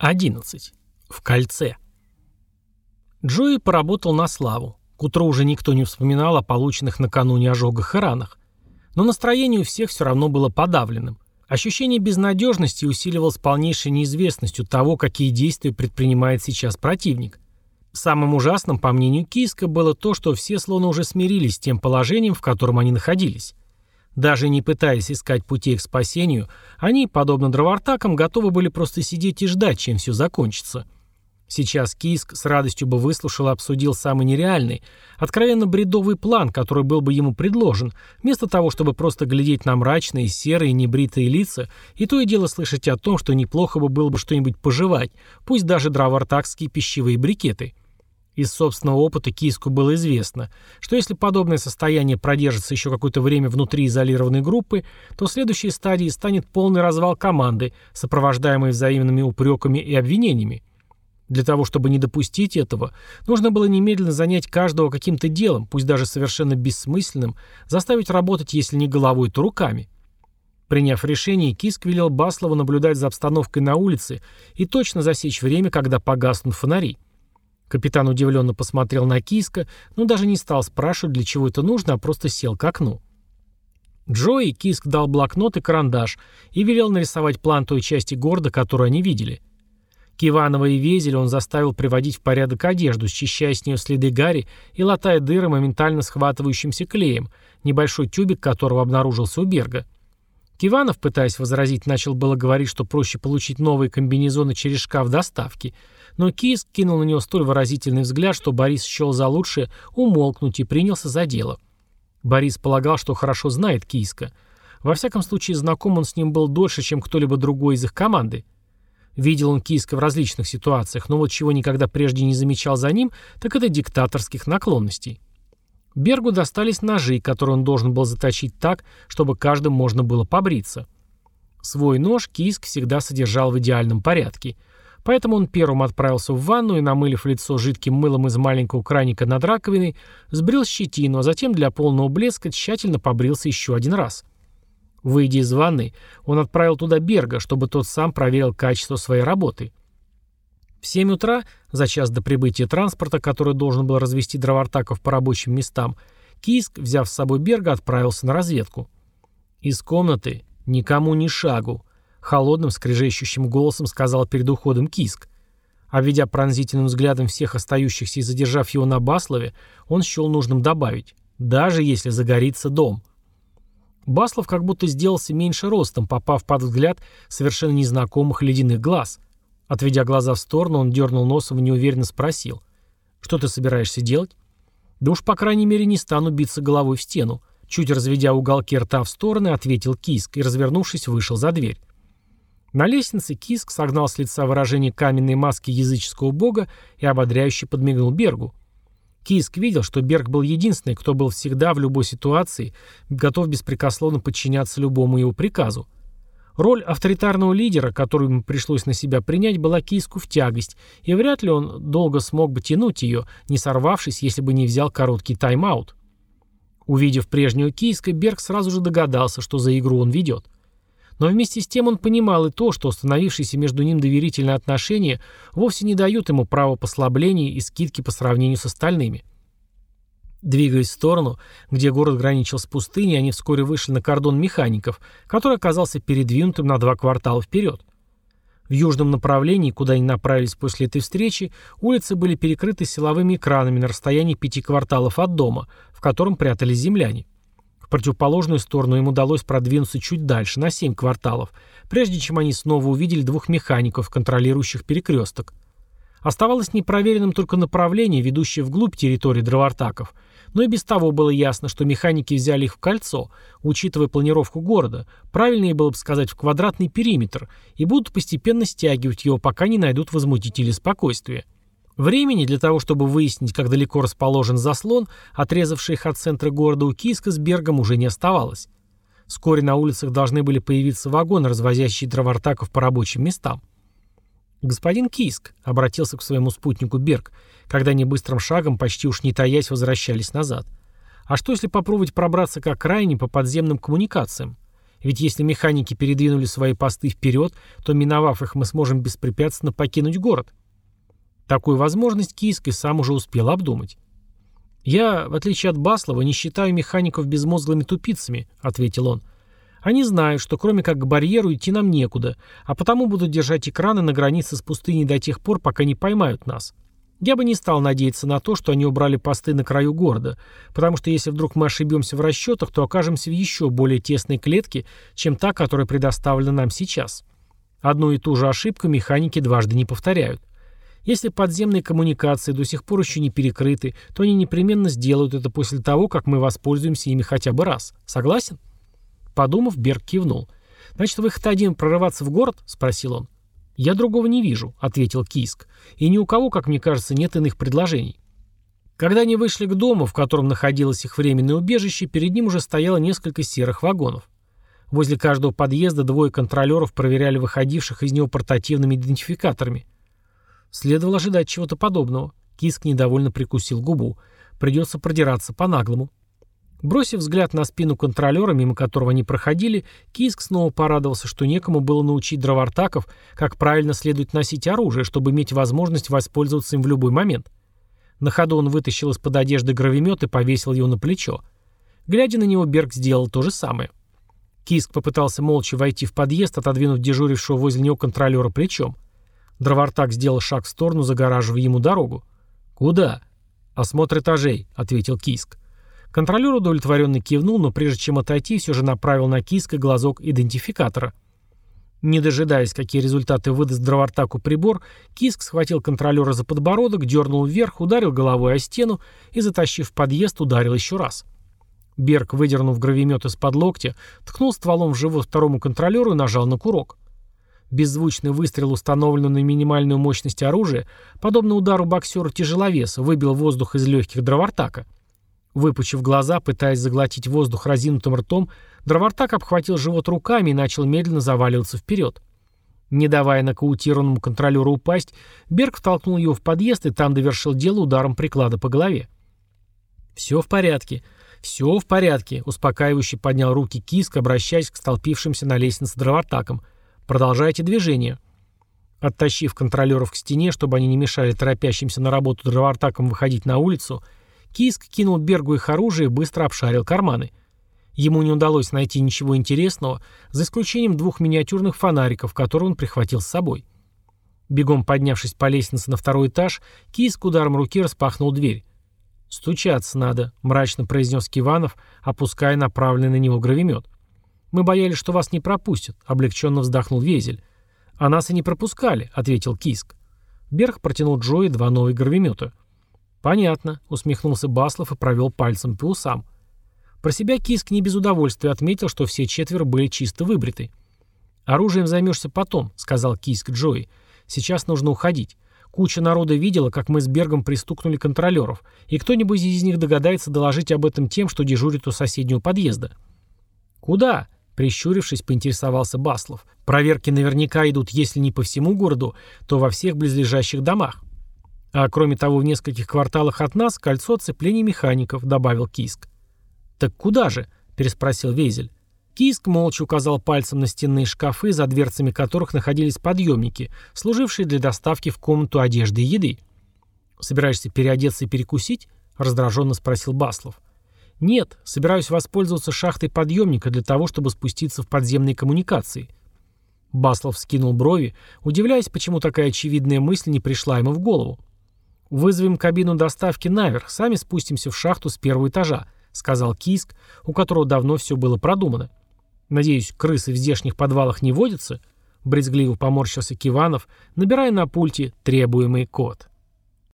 11. В кольце. Джои поработал на славу. К утру уже никто не вспоминал о полученных накануне ожогах и ранах. Но настроение у всех все равно было подавленным. Ощущение безнадежности усиливалось полнейшей неизвестностью того, какие действия предпринимает сейчас противник. Самым ужасным, по мнению Киска, было то, что все словно уже смирились с тем положением, в котором они находились. Даже не пытаясь искать путей к спасению, они, подобно дровартакам, готовы были просто сидеть и ждать, чем все закончится. Сейчас Киск с радостью бы выслушал и обсудил самый нереальный, откровенно бредовый план, который был бы ему предложен, вместо того, чтобы просто глядеть на мрачные, серые, небритые лица, и то и дело слышать о том, что неплохо бы было бы что-нибудь пожевать, пусть даже дровартакские пищевые брикеты – из собственного опыта Киску было известно, что если подобное состояние продержится еще какое-то время внутри изолированной группы, то следующей стадией станет полный развал команды, сопровождаемый взаимными упреками и обвинениями. Для того, чтобы не допустить этого, нужно было немедленно занять каждого каким-то делом, пусть даже совершенно бессмысленным, заставить работать, если не головой, то руками. Приняв решение, Киск велел Баслову наблюдать за обстановкой на улице и точно засечь время, когда погаснут фонари. Капитан удивленно посмотрел на Киска, но даже не стал спрашивать, для чего это нужно, а просто сел к окну. Джои Киск дал блокнот и карандаш и велел нарисовать план той части города, которую они видели. Киванова и Везель он заставил приводить в порядок одежду, счищая с нее следы гари и латая дыры моментально схватывающимся клеем, небольшой тюбик которого обнаружился у Берга. Киванов, пытаясь возразить, начал было говорить, что проще получить новые комбинезоны через шкаф доставки – но Кис кинул на него столь выразительный взгляд, что Борис счел за лучшее умолкнуть и принялся за дело. Борис полагал, что хорошо знает Киска. Во всяком случае, знаком он с ним был дольше, чем кто-либо другой из их команды. Видел он Киска в различных ситуациях, но вот чего никогда прежде не замечал за ним, так это диктаторских наклонностей. Бергу достались ножи, которые он должен был заточить так, чтобы каждым можно было побриться. Свой нож Киск всегда содержал в идеальном порядке – Поэтому он первым отправился в ванну и, намылив лицо жидким мылом из маленького краника над раковиной, сбрил щетину, а затем для полного блеска тщательно побрился еще один раз. Выйдя из ванны, он отправил туда Берга, чтобы тот сам проверил качество своей работы. В 7 утра, за час до прибытия транспорта, который должен был развести дровартаков по рабочим местам, Киск, взяв с собой Берга, отправился на разведку. Из комнаты никому ни шагу, Холодным, скрежещущим голосом сказал перед уходом Киск. Обведя пронзительным взглядом всех остающихся и задержав его на Баслове, он счел нужным добавить «даже если загорится дом». Баслов как будто сделался меньше ростом, попав под взгляд совершенно незнакомых ледяных глаз. Отведя глаза в сторону, он дернул носом и неуверенно спросил. «Что ты собираешься делать?» «Да уж, по крайней мере, не стану биться головой в стену». Чуть разведя уголки рта в стороны, ответил Киск и, развернувшись, вышел за дверь. На лестнице Киск согнал с лица выражение каменной маски языческого бога и ободряюще подмигнул Бергу. Киск видел, что Берг был единственный, кто был всегда в любой ситуации готов беспрекословно подчиняться любому его приказу. Роль авторитарного лидера, которую ему пришлось на себя принять, была Киску в тягость, и вряд ли он долго смог бы тянуть ее, не сорвавшись, если бы не взял короткий тайм-аут. Увидев прежнюю Киска, Берг сразу же догадался, что за игру он ведет. Но вместе с тем он понимал и то, что установившиеся между ним доверительные отношения вовсе не дают ему права послаблений и скидки по сравнению с остальными. Двигаясь в сторону, где город граничил с пустыней, они вскоре вышли на кордон механиков, который оказался передвинутым на два квартала вперед. В южном направлении, куда они направились после этой встречи, улицы были перекрыты силовыми экранами на расстоянии пяти кварталов от дома, в котором прятались земляне. Противоположную сторону им удалось продвинуться чуть дальше, на 7 кварталов, прежде чем они снова увидели двух механиков, контролирующих перекресток. Оставалось непроверенным только направление, ведущее вглубь территории дровартаков, но и без того было ясно, что механики взяли их в кольцо, учитывая планировку города, правильнее было бы сказать в квадратный периметр, и будут постепенно стягивать его, пока не найдут возмутители спокойствия. Времени для того, чтобы выяснить, как далеко расположен заслон, отрезавший их от центра города у Киска с Бергом уже не оставалось. Вскоре на улицах должны были появиться вагоны, развозящие дровартаков по рабочим местам. «Господин Киск», — обратился к своему спутнику Берг, когда они быстрым шагом, почти уж не таясь, возвращались назад. «А что, если попробовать пробраться к окраине по подземным коммуникациям? Ведь если механики передвинули свои посты вперед, то, миновав их, мы сможем беспрепятственно покинуть город. Такую возможность Кийск и сам уже успел обдумать. «Я, в отличие от Баслова, не считаю механиков безмозглыми тупицами», — ответил он. «Они знают, что кроме как к барьеру идти нам некуда, а потому будут держать экраны на границе с пустыней до тех пор, пока не поймают нас. Я бы не стал надеяться на то, что они убрали посты на краю города, потому что если вдруг мы ошибемся в расчетах, то окажемся в еще более тесной клетке, чем та, которая предоставлена нам сейчас. Одну и ту же ошибку механики дважды не повторяют. Если подземные коммуникации до сих пор еще не перекрыты, то они непременно сделают это после того, как мы воспользуемся ими хотя бы раз. Согласен? Подумав, Берг кивнул. «Значит, выход один — прорываться в город?» — спросил он. «Я другого не вижу», — ответил Киск. «И ни у кого, как мне кажется, нет иных предложений». Когда они вышли к дому, в котором находилось их временное убежище, перед ним уже стояло несколько серых вагонов. Возле каждого подъезда двое контролеров проверяли выходивших из него портативными идентификаторами. Следовало ожидать чего-то подобного. Киск недовольно прикусил губу. Придется продираться по-наглому. Бросив взгляд на спину контролера, мимо которого они проходили, Киск снова порадовался, что некому было научить дровартаков, как правильно следует носить оружие, чтобы иметь возможность воспользоваться им в любой момент. На ходу он вытащил из-под одежды гравимет и повесил его на плечо. Глядя на него, Берг сделал то же самое. Киск попытался молча войти в подъезд, отодвинув дежурившего возле него контролера плечом. Дровартак сделал шаг в сторону, загораживая ему дорогу. «Куда?» «Осмотр этажей», — ответил Киск. Контролер удовлетворенно кивнул, но прежде чем отойти, все же направил на киска глазок идентификатора. Не дожидаясь, какие результаты выдаст дровартаку прибор, Киск схватил контролера за подбородок, дернул вверх, ударил головой о стену и, затащив подъезд, ударил еще раз. Берг, выдернув гравимет из-под локтя, ткнул стволом в живот второму контролеру и нажал на курок. Беззвучный выстрел, установленный на минимальную мощность оружия, подобно удару боксера тяжеловеса, выбил воздух из легких дровартака. Выпучив глаза, пытаясь заглотить воздух разинутым ртом, дровартак обхватил живот руками и начал медленно заваливаться вперед. Не давая нокаутированному контролеру упасть, Берг втолкнул его в подъезд и там довершил дело ударом приклада по голове. «Все в порядке. Все в порядке», — успокаивающе поднял руки Киск, обращаясь к столпившимся на лестнице дровартакам. «Продолжайте движение». Оттащив контролеров к стене, чтобы они не мешали торопящимся на работу дровартакам выходить на улицу, — Киск кинул Бергу их оружие и быстро обшарил карманы. Ему не удалось найти ничего интересного, за исключением двух миниатюрных фонариков, которые он прихватил с собой. Бегом поднявшись по лестнице на второй этаж, Киск ударом руки распахнул дверь. «Стучаться надо», — мрачно произнес Киванов, опуская направленный на него гравимет. «Мы боялись, что вас не пропустят», — облегченно вздохнул Везель. «А нас и не пропускали», — ответил Киск. Берг протянул Джои два новых гравимета. «Понятно», — усмехнулся Баслов и провел пальцем по усам. Про себя Киск не без удовольствия отметил, что все четверо были чисто выбриты. «Оружием займешься потом», — сказал Киск Джои. «Сейчас нужно уходить. Куча народа видела, как мы с Бергом пристукнули контролеров, и кто-нибудь из них догадается доложить об этом тем, что дежурит у соседнего подъезда». «Куда?» — прищурившись, поинтересовался Баслов. «Проверки наверняка идут, если не по всему городу, то во всех близлежащих домах». А кроме того, в нескольких кварталах от нас кольцо цепления механиков, добавил Киск. Так куда же? переспросил Вейзель. Киск молча указал пальцем на стенные шкафы, за дверцами которых находились подъемники, служившие для доставки в комнату одежды и еды. «Собираешься переодеться и перекусить?» — раздраженно спросил Баслов. «Нет, собираюсь воспользоваться шахтой подъемника для того, чтобы спуститься в подземные коммуникации». Баслов скинул брови, удивляясь, почему такая очевидная мысль не пришла ему в голову. «Вызовем кабину доставки наверх, сами спустимся в шахту с первого этажа», — сказал Киск, у которого давно все было продумано. «Надеюсь, крысы в здешних подвалах не водятся?» Брезгливо поморщился Киванов, набирая на пульте требуемый код.